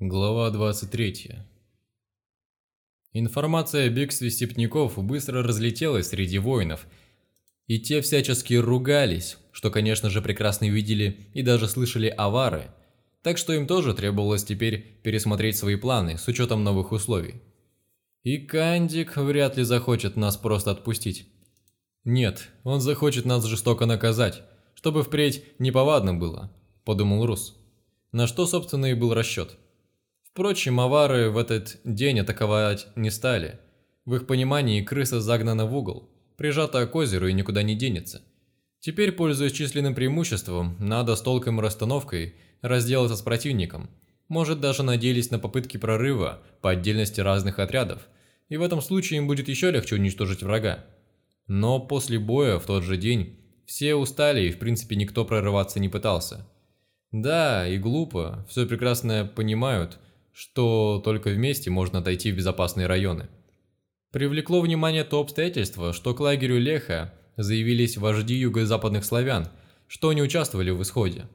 Глава 23. Информация о бегстве степняков быстро разлетелась среди воинов, и те всячески ругались, что, конечно же, прекрасно видели и даже слышали авары, так что им тоже требовалось теперь пересмотреть свои планы с учетом новых условий. И Кандик вряд ли захочет нас просто отпустить. Нет, он захочет нас жестоко наказать, чтобы впредь неповадно было, подумал Рус. На что, собственно, и был расчет. Впрочем, авары в этот день атаковать не стали. В их понимании крыса загнана в угол, прижата к озеру и никуда не денется. Теперь, пользуясь численным преимуществом, надо с толком и расстановкой разделаться с противником. Может, даже надеялись на попытки прорыва по отдельности разных отрядов, и в этом случае им будет еще легче уничтожить врага. Но после боя в тот же день все устали и в принципе никто прорываться не пытался. Да, и глупо, все прекрасно понимают, что только вместе можно дойти в безопасные районы. Привлекло внимание то обстоятельство, что к лагерю Леха заявились вожди юго-западных славян, что не участвовали в исходе.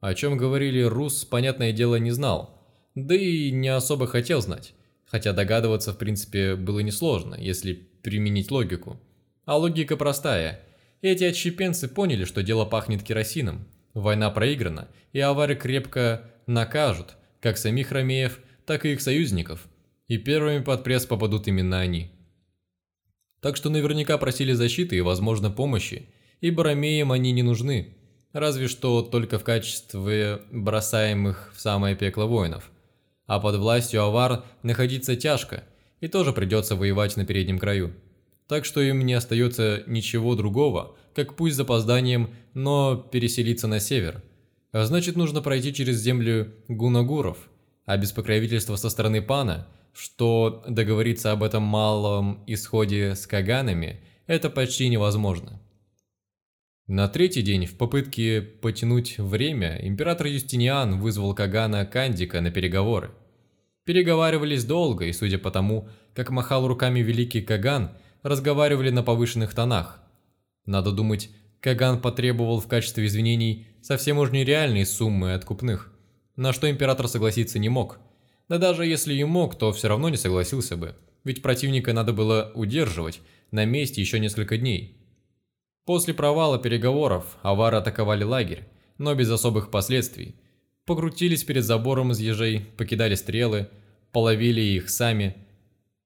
О чем говорили Рус, понятное дело, не знал, да и не особо хотел знать, хотя догадываться в принципе было несложно, если применить логику. А логика простая. Эти отщепенцы поняли, что дело пахнет керосином, война проиграна, и авары крепко накажут, как самих ромеев, так и их союзников, и первыми под пресс попадут именно они. Так что наверняка просили защиты и, возможно, помощи, ибо ромеям они не нужны, разве что только в качестве бросаемых в самое пекло воинов. А под властью авар находиться тяжко, и тоже придется воевать на переднем краю. Так что им не остается ничего другого, как пусть с запозданием, но переселиться на север – а значит, нужно пройти через землю гунагуров, а без покровительства со стороны пана, что договориться об этом малом исходе с каганами, это почти невозможно. На третий день в попытке потянуть время император Юстиниан вызвал Кагана Кандика на переговоры. Переговаривались долго, и судя по тому, как махал руками великий Каган, разговаривали на повышенных тонах. Надо думать, Каган потребовал в качестве извинений совсем уж нереальные суммы откупных, на что император согласиться не мог. Да даже если и мог, то все равно не согласился бы, ведь противника надо было удерживать на месте еще несколько дней. После провала переговоров авары атаковали лагерь, но без особых последствий. Покрутились перед забором из ежей, покидали стрелы, половили их сами,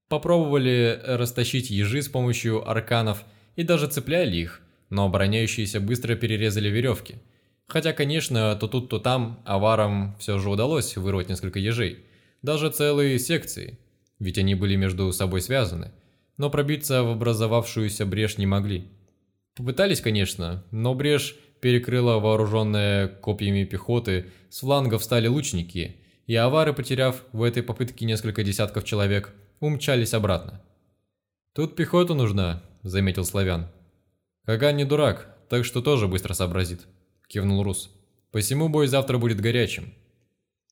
попробовали растащить ежи с помощью арканов и даже цепляли их, но обороняющиеся быстро перерезали веревки. Хотя, конечно, то тут, то там аварам все же удалось вырвать несколько ежей. Даже целые секции, ведь они были между собой связаны. Но пробиться в образовавшуюся брешь не могли. Попытались, конечно, но брешь перекрыла вооруженная копьями пехоты, с флангов встали лучники, и авары, потеряв в этой попытке несколько десятков человек, умчались обратно. «Тут пехота нужна», — заметил Славян. «Каган не дурак, так что тоже быстро сообразит», – кивнул Рус. «Посему бой завтра будет горячим».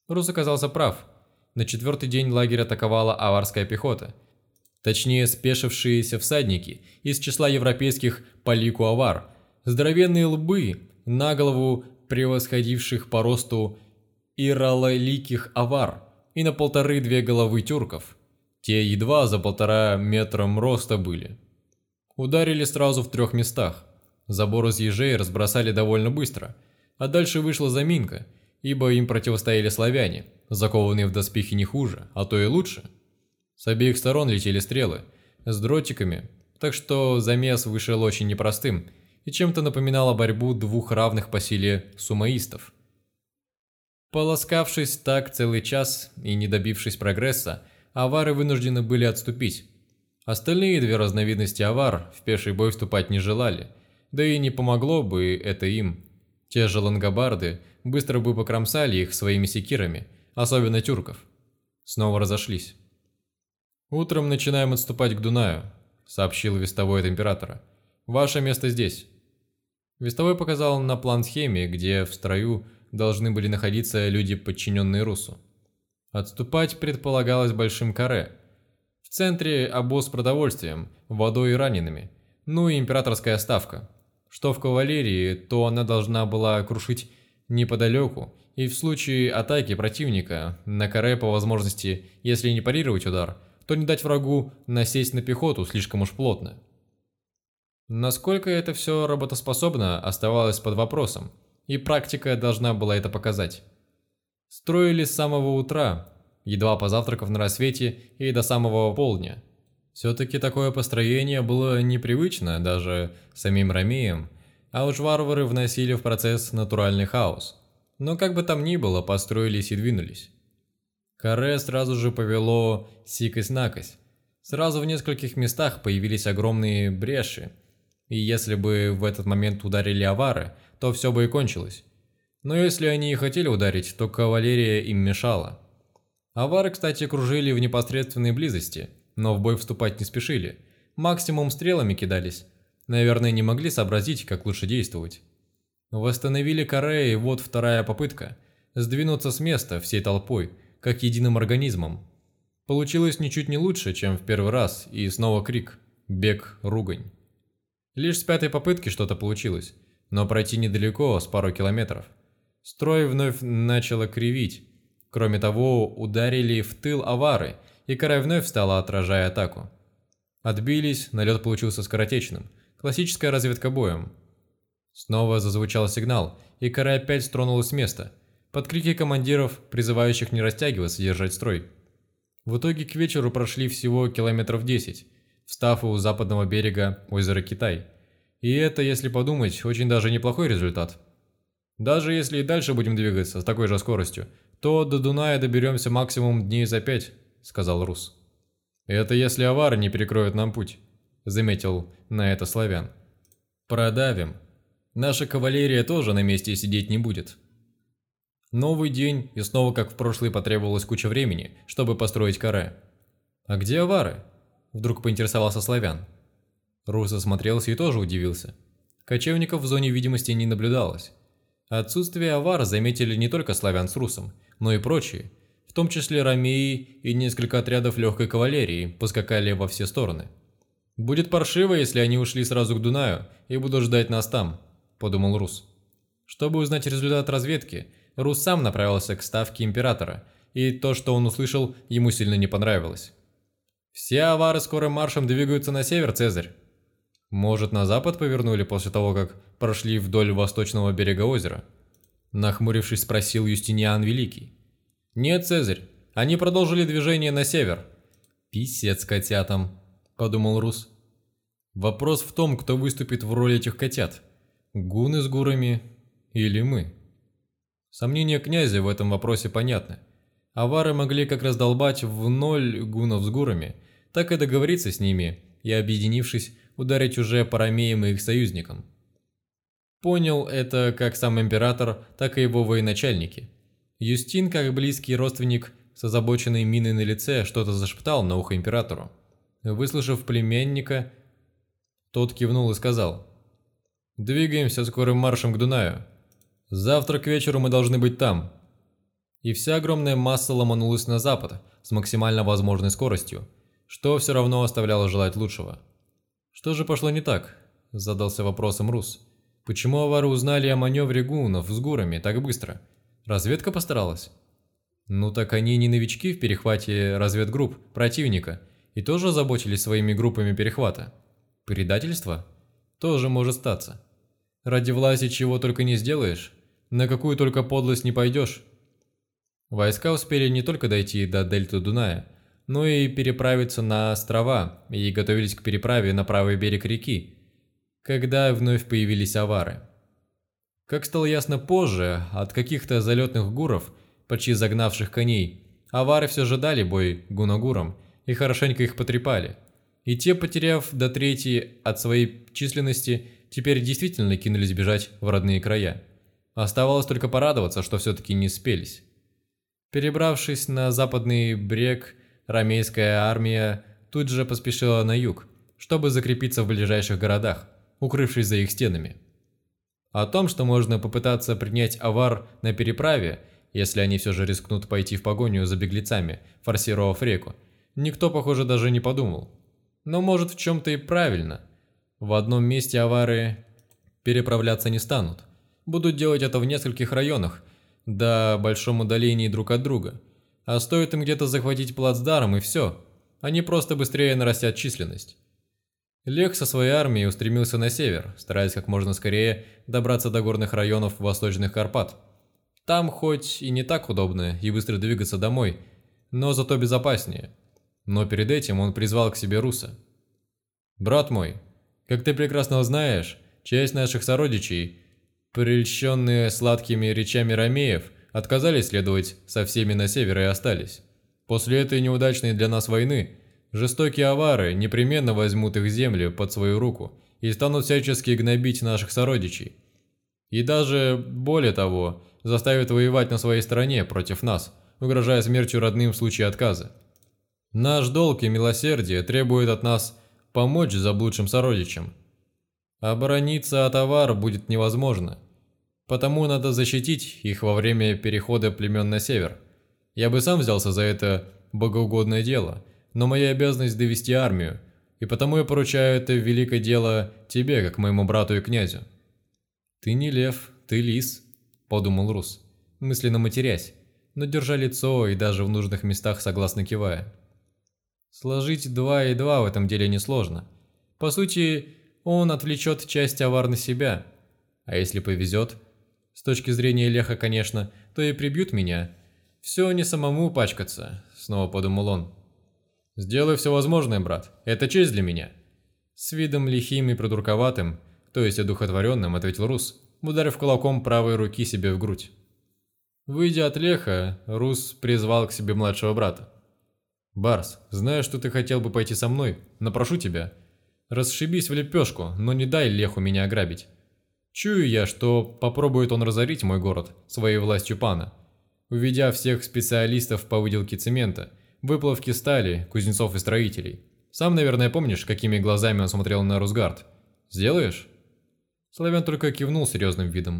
Рус оказался прав. На четвертый день лагерь атаковала аварская пехота. Точнее, спешившиеся всадники из числа европейских полику-авар. Здоровенные лбы, на голову превосходивших по росту иралаликих авар и на полторы-две головы тюрков. Те едва за полтора метром роста были. Ударили сразу в трех местах. Забор из ежей разбросали довольно быстро, а дальше вышла заминка, ибо им противостояли славяне, закованные в доспехи не хуже, а то и лучше. С обеих сторон летели стрелы, с дротиками, так что замес вышел очень непростым и чем-то напоминала борьбу двух равных по силе сумаистов. Полоскавшись так целый час и не добившись прогресса, авары вынуждены были отступить, Остальные две разновидности авар в пеший бой вступать не желали, да и не помогло бы это им. Те же лангобарды быстро бы покромсали их своими секирами, особенно тюрков. Снова разошлись. «Утром начинаем отступать к Дунаю», — сообщил вестовой от императора. «Ваше место здесь». Вестовой показал на план схеме, где в строю должны были находиться люди, подчиненные Русу. Отступать предполагалось большим каре — в центре обоз с продовольствием, водой и ранеными, ну и императорская ставка. Что в кавалерии, то она должна была крушить неподалеку, и в случае атаки противника на каре по возможности, если не парировать удар, то не дать врагу насесть на пехоту слишком уж плотно. Насколько это все работоспособно, оставалось под вопросом, и практика должна была это показать. Строили с самого утра, едва позавтракав на рассвете и до самого полдня. Все-таки такое построение было непривычно даже самим ромеям, а уж варвары вносили в процесс натуральный хаос. Но как бы там ни было, построились и двинулись. Каре сразу же повело сикость-накость. Сразу в нескольких местах появились огромные бреши, и если бы в этот момент ударили авары, то все бы и кончилось. Но если они и хотели ударить, то кавалерия им мешала. Авары, кстати, кружили в непосредственной близости, но в бой вступать не спешили. Максимум стрелами кидались. Наверное, не могли сообразить, как лучше действовать. Восстановили Корея, и вот вторая попытка. Сдвинуться с места всей толпой, как единым организмом. Получилось ничуть не лучше, чем в первый раз, и снова крик, бег, ругань. Лишь с пятой попытки что-то получилось, но пройти недалеко, с пару километров. Строй вновь начало кривить. Кроме того, ударили в тыл авары, и Карай вновь встала, отражая атаку. Отбились, налет получился скоротечным. Классическая разведка боем. Снова зазвучал сигнал, и Карай опять стронулась с места. Под крики командиров, призывающих не растягиваться, держать строй. В итоге к вечеру прошли всего километров 10, встав у западного берега озера Китай. И это, если подумать, очень даже неплохой результат. Даже если и дальше будем двигаться с такой же скоростью, то до Дуная доберемся максимум дней за пять, сказал Рус. Это если авары не перекроют нам путь, заметил на это славян. Продавим, Наша кавалерия тоже на месте сидеть не будет. Новый день, и снова, как в прошлый, потребовалось куча времени, чтобы построить каре. «А где авары?» – вдруг поинтересовался славян. Рус осмотрелся и тоже удивился. Кочевников в зоне видимости не наблюдалось. Отсутствие авара заметили не только славян с русом, но и прочие, в том числе ромеи и несколько отрядов легкой кавалерии поскакали во все стороны. Будет паршиво, если они ушли сразу к Дунаю и будут ждать нас там подумал Рус. Чтобы узнать результат разведки, Рус сам направился к ставке Императора, и то, что он услышал, ему сильно не понравилось. «Все авары скорым маршем двигаются на север, Цезарь». «Может, на запад повернули после того, как прошли вдоль восточного берега озера?» Нахмурившись, спросил Юстиниан Великий. «Нет, Цезарь, они продолжили движение на север». «Писец котятам», – подумал Рус. «Вопрос в том, кто выступит в роли этих котят». Гуны с гурами или мы? Сомнения князя в этом вопросе понятны. Авары могли как раздолбать в ноль гунов с гурами, так и договориться с ними и, объединившись, ударить уже по ромеям и их союзникам. Понял это как сам император, так и его военачальники. Юстин, как близкий родственник с озабоченной миной на лице, что-то зашептал на ухо императору. Выслушав племянника, тот кивнул и сказал – Двигаемся скорым маршем к Дунаю. Завтра к вечеру мы должны быть там. И вся огромная масса ломанулась на запад с максимально возможной скоростью, что все равно оставляло желать лучшего. Что же пошло не так? Задался вопросом Рус. Почему авары узнали о маневре гунов с гурами так быстро? Разведка постаралась? Ну так они не новички в перехвате разведгрупп противника и тоже заботились своими группами перехвата. Предательство? Тоже может статься. Ради власти чего только не сделаешь, на какую только подлость не пойдешь. Войска успели не только дойти до дельты Дуная, но и переправиться на острова и готовились к переправе на правый берег реки, когда вновь появились авары. Как стало ясно позже, от каких-то залетных гуров, почти загнавших коней, авары все же дали бой гунагурам и хорошенько их потрепали. И те, потеряв до трети от своей численности, теперь действительно кинулись бежать в родные края. Оставалось только порадоваться, что все-таки не спелись. Перебравшись на западный брег, ромейская армия тут же поспешила на юг, чтобы закрепиться в ближайших городах, укрывшись за их стенами. О том, что можно попытаться принять авар на переправе, если они все же рискнут пойти в погоню за беглецами, форсировав реку, никто, похоже, даже не подумал. Но может в чем-то и правильно – в одном месте авары переправляться не станут. будут делать это в нескольких районах, до большом удалении друг от друга. А стоит им где-то захватить плацдарм и все, они просто быстрее нарастят численность. Лех со своей армией устремился на север, стараясь как можно скорее добраться до горных районов Восточных Карпат. Там хоть и не так удобно и быстро двигаться домой, но зато безопаснее. Но перед этим он призвал к себе Руса. «Брат мой, как ты прекрасно знаешь, часть наших сородичей, прельщенные сладкими речами ромеев, отказались следовать со всеми на север и остались. После этой неудачной для нас войны – Жестокие авары непременно возьмут их земли под свою руку и станут всячески гнобить наших сородичей. И даже, более того, заставят воевать на своей стороне против нас, угрожая смертью родным в случае отказа. Наш долг и милосердие требуют от нас помочь заблудшим сородичам. Оборониться от авар будет невозможно, потому надо защитить их во время перехода племен на север. Я бы сам взялся за это богоугодное дело – но моя обязанность довести армию, и потому я поручаю это великое дело тебе, как моему брату и князю». «Ты не лев, ты лис», – подумал Рус, мысленно матерясь, но держа лицо и даже в нужных местах согласно кивая. Сложить два и два в этом деле несложно. По сути, он отвлечет часть авар на себя. А если повезет, с точки зрения Леха, конечно, то и прибьют меня. Все не самому пачкаться, снова подумал он. «Сделай все возможное, брат. Это честь для меня». С видом лихим и придурковатым, то есть одухотворенным, ответил Рус, ударив кулаком правой руки себе в грудь. Выйдя от Леха, Рус призвал к себе младшего брата. «Барс, знаю, что ты хотел бы пойти со мной, но прошу тебя, расшибись в лепешку, но не дай Леху меня ограбить. Чую я, что попробует он разорить мой город своей властью пана, уведя всех специалистов по выделке цемента – выплавки стали, кузнецов и строителей. Сам, наверное, помнишь, какими глазами он смотрел на Русгард. Сделаешь?» Славян только кивнул серьезным видом.